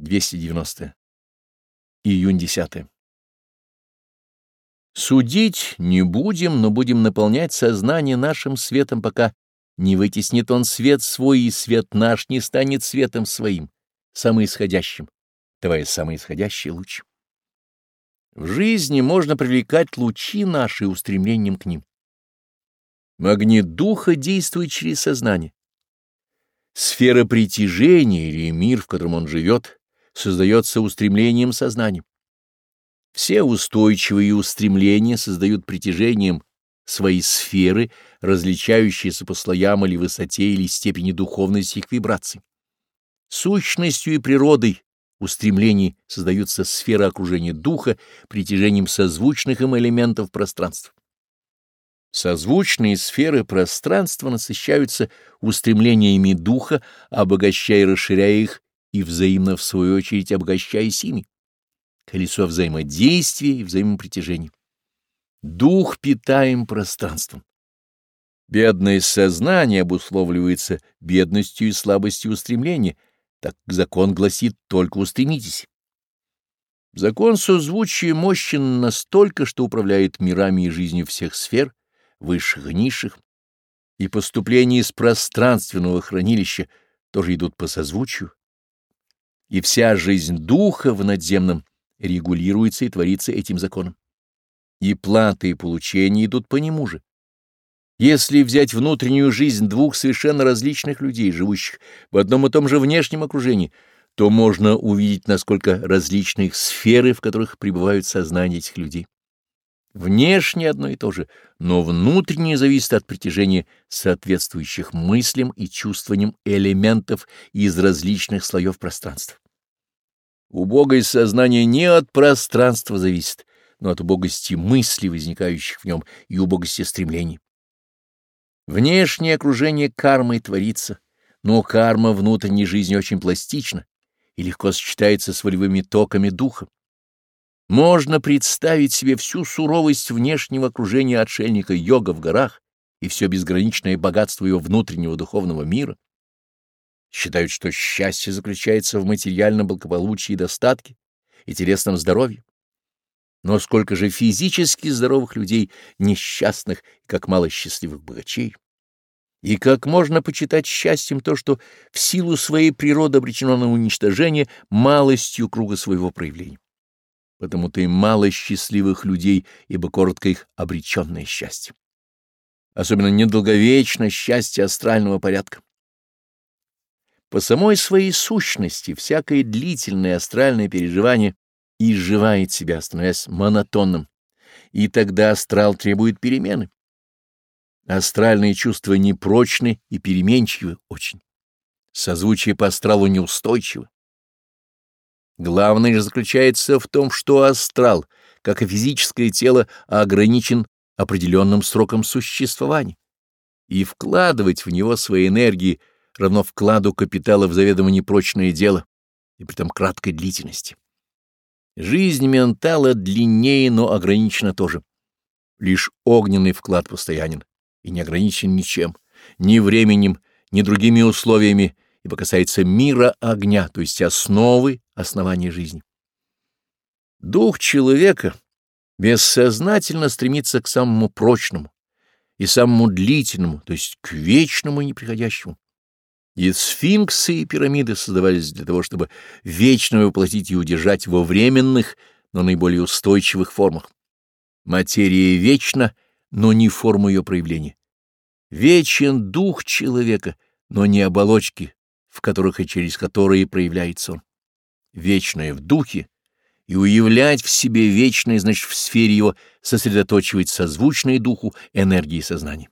290. Июнь 10. Судить не будем, но будем наполнять сознание нашим светом, пока не вытеснит он свет свой, и свет наш не станет светом своим, самоисходящим, давая самоисходящий луч. В жизни можно привлекать лучи наши устремлением к ним. Магнит духа действует через сознание. Сфера притяжения или мир, в котором он живет, создается устремлением сознания. Все устойчивые устремления создают притяжением свои сферы, различающиеся по слоям или высоте или степени духовности их вибраций. Сущностью и природой устремлений создаются сферы окружения духа притяжением созвучных им элементов пространства. Созвучные сферы пространства насыщаются устремлениями духа, обогащая и расширяя их и взаимно в свою очередь обогащаясь ими. Колесо взаимодействия и взаимопритяжения. Дух питаем пространством. Бедное сознание обусловливается бедностью и слабостью устремления, так как закон гласит «только устремитесь». Закон созвучия мощен настолько, что управляет мирами и жизнью всех сфер, высших и низших, и поступления из пространственного хранилища тоже идут по созвучию, и вся жизнь духа в надземном регулируется и творится этим законом. И платы, и получения идут по нему же. Если взять внутреннюю жизнь двух совершенно различных людей, живущих в одном и том же внешнем окружении, то можно увидеть, насколько различны их сферы, в которых пребывают сознания этих людей. Внешне одно и то же, но внутреннее зависит от притяжения соответствующих мыслям и чувствованиям элементов из различных слоев пространства. Убогость сознания не от пространства зависит, но от убогости мыслей, возникающих в нем, и убогости стремлений. Внешнее окружение кармой творится, но карма внутренней жизни очень пластична и легко сочетается с волевыми токами духа. Можно представить себе всю суровость внешнего окружения отшельника йога в горах и все безграничное богатство его внутреннего духовного мира, считают, что счастье заключается в материальном благополучии и достатке и телесном здоровье. Но сколько же физически здоровых людей, несчастных, как мало счастливых богачей. И как можно почитать счастьем то, что в силу своей природы обречено на уничтожение малостью круга своего проявления. Потому-то и мало счастливых людей, ибо коротко их обреченное счастье. Особенно недолговечно счастье астрального порядка. По самой своей сущности всякое длительное астральное переживание изживает себя, становясь монотонным, и тогда астрал требует перемены. Астральные чувства непрочны и переменчивы очень. Созвучие по астралу неустойчиво. Главное же заключается в том, что астрал, как и физическое тело, ограничен определенным сроком существования, и вкладывать в него свои энергии равно вкладу капитала в заведомо непрочное дело и при том краткой длительности. Жизнь ментала длиннее, но ограничена тоже. Лишь огненный вклад постоянен и не ограничен ничем, ни временем, ни другими условиями, ибо касается мира огня, то есть основы, основания жизни. Дух человека бессознательно стремится к самому прочному и самому длительному, то есть к вечному и неприходящему. И сфинксы, и пирамиды создавались для того, чтобы вечно воплотить и удержать во временных, но наиболее устойчивых формах. Материя вечна, но не форма ее проявления. Вечен дух человека, но не оболочки, в которых и через которые проявляется он. Вечное в духе, и уявлять в себе вечное, значит, в сфере его сосредоточивать созвучные духу энергии сознания.